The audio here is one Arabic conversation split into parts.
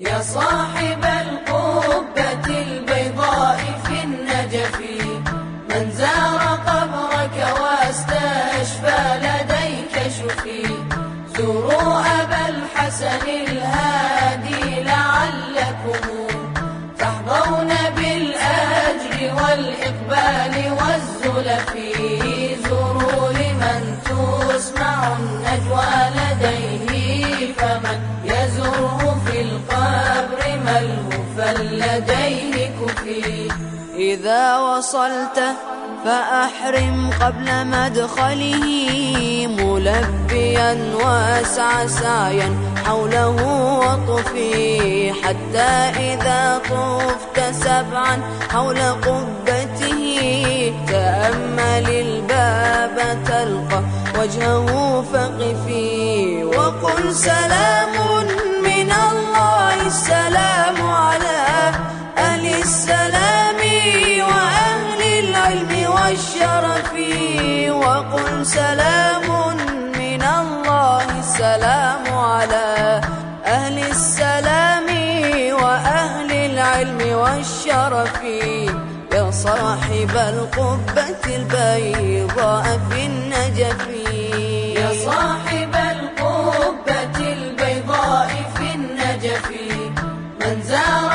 يا صاحب القبة البيضاء في النجف من زار قبرك واستشفى لديك شفي. زوروا أبا الحسن الهادي لعلكم تحظون بالأجر والإقبال والزلف إذا وصلت فأحرم قبل مدخله ملبيا واسع سعيا حوله وطفي حتى إذا طفت سبعا حول قبته تأمل الباب تلقى وجهه فقفي وقل سلام من الله السلام على أهل السلام والشرف وقل سلام من الله السلام على أهل السلام وأهل العلم والشرف يا صاحب القبة البيضاء في النجف. يا صاحب القبة البيضاء في النجف. من زار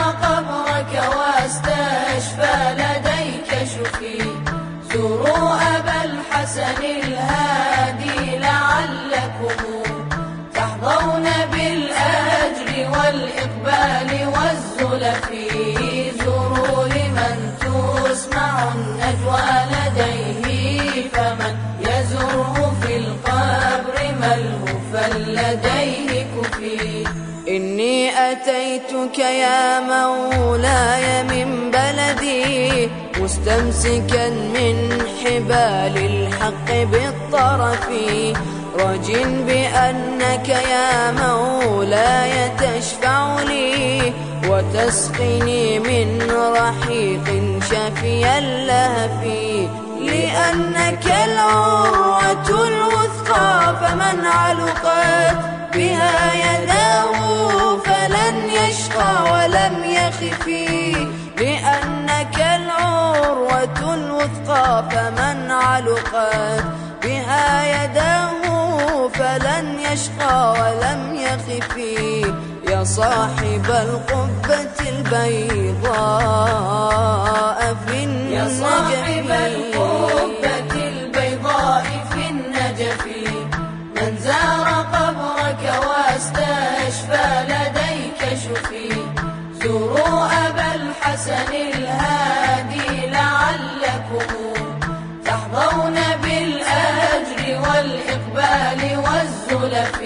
أتيتك يا مولاي من بلدي مستمسكا من حبال الحق بالطرف. رج بأنك يا مولاي تشفع لي وتسقني من رحيق شفي اللهف. لأنك العروة الوثقى فمن علقت بها يداه يخف لأنك العروة الوثقى فمن علقت بها يداه فلن يشقى ولم يخف. يا صاحب القبة البيضاء في يا صاحب القبة زوروا أبا الحسن الهادي لعلكم تحظون بالأجر والإقبال والزلف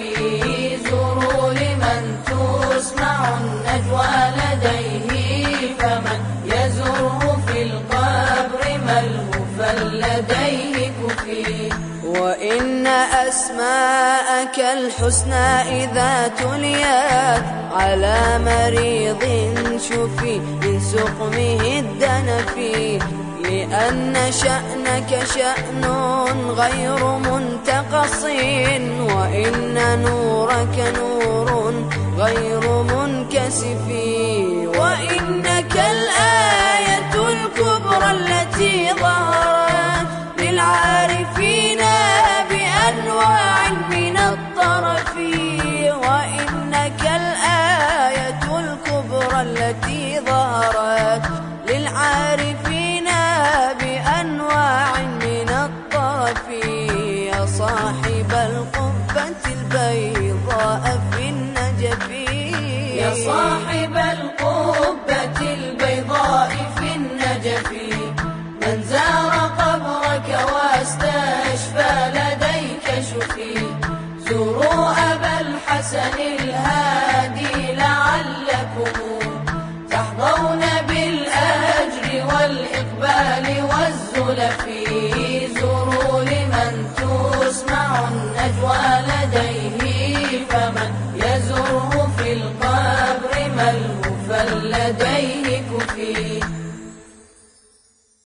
الحسنى إذا تليت على مريض شفي من سقمه الدنف لأن شأنك شأن غير منتقص وإن نورك نور غير منكسف. يا صاحب القبة البيضاء في النجف من زار قبرك واستشفى لديك شفي. زوروا أبا الحسن الهادي لعلكم تحظون بالأجر والإقبال والزلف. زوروا لمن تسمع النجوى لديه فمن يزره في القبر المفلدين كفار